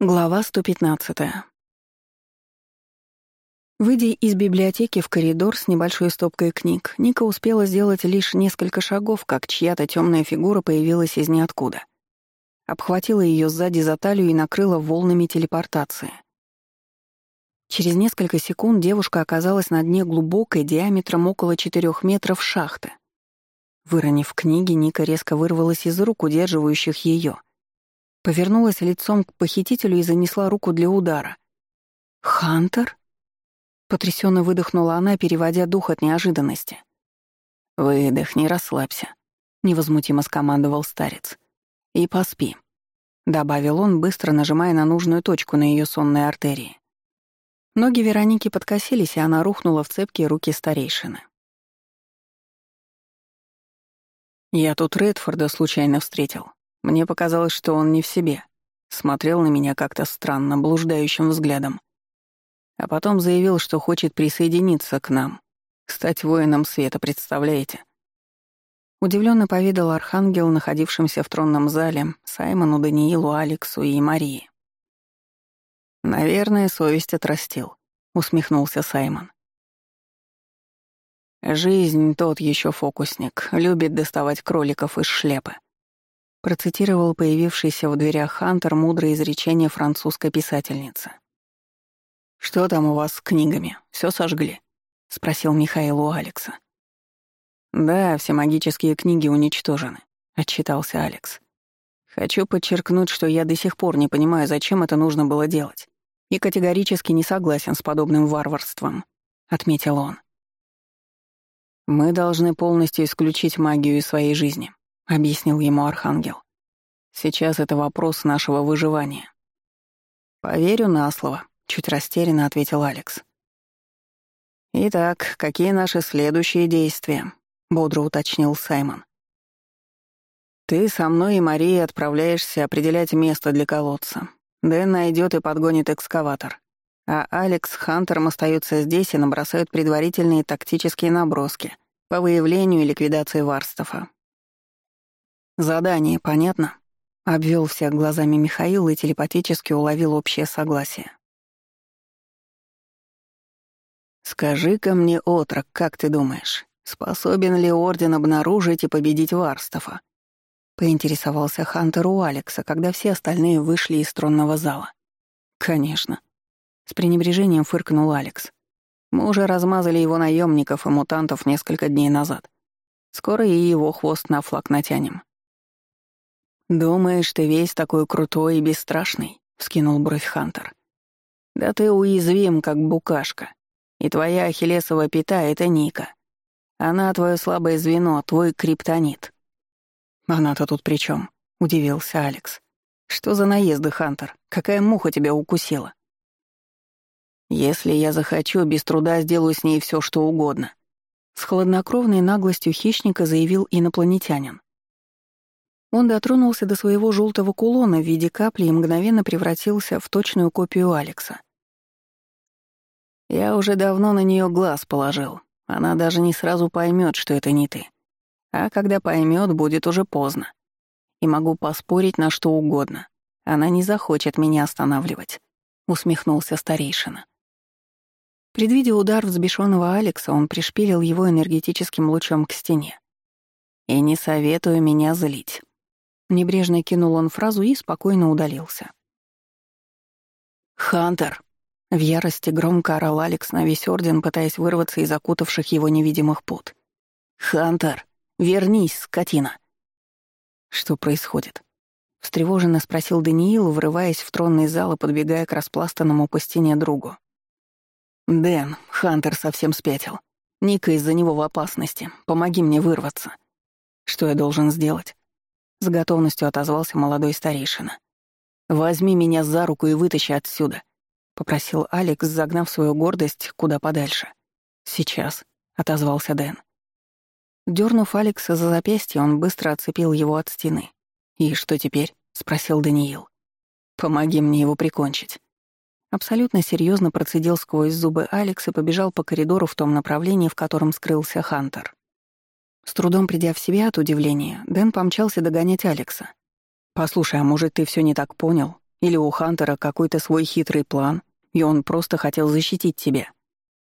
Глава 115. Выйдя из библиотеки в коридор с небольшой стопкой книг, Ника успела сделать лишь несколько шагов, как чья-то темная фигура появилась из ниоткуда. Обхватила ее сзади за талию и накрыла волнами телепортации. Через несколько секунд девушка оказалась на дне глубокой диаметром около 4 метров шахты. Выронив книги, Ника резко вырвалась из рук удерживающих ее — повернулась лицом к похитителю и занесла руку для удара. «Хантер?» Потрясенно выдохнула она, переводя дух от неожиданности. «Выдохни, расслабься», — невозмутимо скомандовал старец. «И поспи», — добавил он, быстро нажимая на нужную точку на ее сонной артерии. Ноги Вероники подкосились, и она рухнула в цепкие руки старейшины. «Я тут Редфорда случайно встретил», мне показалось, что он не в себе. Смотрел на меня как-то странно, блуждающим взглядом. А потом заявил, что хочет присоединиться к нам. Стать воином света, представляете? Удивленно поведал Архангел, находившимся в тронном зале, Саймону, Даниилу, Алексу и Марии. «Наверное, совесть отрастил», — усмехнулся Саймон. «Жизнь тот еще фокусник, любит доставать кроликов из шляпы», процитировал появившийся в дверях Хантер мудрое изречение французской писательницы. «Что там у вас с книгами? Все сожгли?» — спросил Михаил у Алекса. «Да, все магические книги уничтожены», — отчитался Алекс. «Хочу подчеркнуть, что я до сих пор не понимаю, зачем это нужно было делать, и категорически не согласен с подобным варварством», — отметил он. «Мы должны полностью исключить магию из своей жизни», — объяснил ему Архангел. «Сейчас это вопрос нашего выживания». «Поверю на слово», — чуть растерянно ответил Алекс. «Итак, какие наши следующие действия?» — бодро уточнил Саймон. «Ты со мной и Марией отправляешься определять место для колодца. Дэн найдет и подгонит экскаватор. А Алекс с Хантером остаются здесь и набросают предварительные тактические наброски по выявлению и ликвидации Варстафа. «Задание, понятно?» — обвел всех глазами Михаил и телепатически уловил общее согласие. «Скажи-ка мне, отрок, как ты думаешь, способен ли Орден обнаружить и победить Варстова?» — поинтересовался Хантер у Алекса, когда все остальные вышли из тронного зала. «Конечно». С пренебрежением фыркнул Алекс. «Мы уже размазали его наемников и мутантов несколько дней назад. Скоро и его хвост на флаг натянем». «Думаешь, ты весь такой крутой и бесстрашный?» — вскинул бровь Хантер. «Да ты уязвим, как букашка. И твоя ахиллесова пята — это Ника. Она — твое слабое звено, твой криптонит». «Она-то тут при чем? удивился Алекс. «Что за наезды, Хантер? Какая муха тебя укусила?» «Если я захочу, без труда сделаю с ней все, что угодно», — с хладнокровной наглостью хищника заявил инопланетянин. Он дотронулся до своего желтого кулона в виде капли и мгновенно превратился в точную копию Алекса. «Я уже давно на нее глаз положил. Она даже не сразу поймет, что это не ты. А когда поймет, будет уже поздно. И могу поспорить на что угодно. Она не захочет меня останавливать», — усмехнулся старейшина. Предвидя удар взбешенного Алекса, он пришпилил его энергетическим лучом к стене. «И не советую меня злить». Небрежно кинул он фразу и спокойно удалился. «Хантер!» — в ярости громко орал Алекс на весь орден, пытаясь вырваться из окутавших его невидимых пут. «Хантер! Вернись, скотина!» «Что происходит?» — встревоженно спросил Даниил, врываясь в тронный зал и подбегая к распластанному по стене другу. «Дэн, Хантер совсем спятил. Ника из-за него в опасности. Помоги мне вырваться. Что я должен сделать?» — с готовностью отозвался молодой старейшина. «Возьми меня за руку и вытащи отсюда», — попросил Алекс, загнав свою гордость куда подальше. «Сейчас», — отозвался Дэн. Дёрнув Алекса за запястье, он быстро отцепил его от стены. «И что теперь?» — спросил Даниил. «Помоги мне его прикончить». Абсолютно серьезно процедил сквозь зубы Алекс и побежал по коридору в том направлении, в котором скрылся Хантер. С трудом придя в себя от удивления, Дэн помчался догонять Алекса. «Послушай, а может, ты все не так понял? Или у Хантера какой-то свой хитрый план, и он просто хотел защитить тебя?»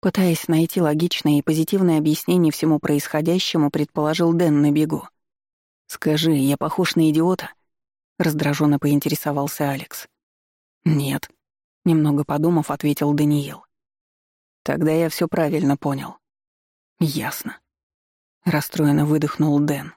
Пытаясь найти логичное и позитивное объяснение всему происходящему, предположил Дэн на бегу. «Скажи, я похож на идиота?» — раздраженно поинтересовался Алекс. «Нет», — немного подумав, ответил Даниил. «Тогда я все правильно понял». «Ясно», — расстроенно выдохнул Дэн.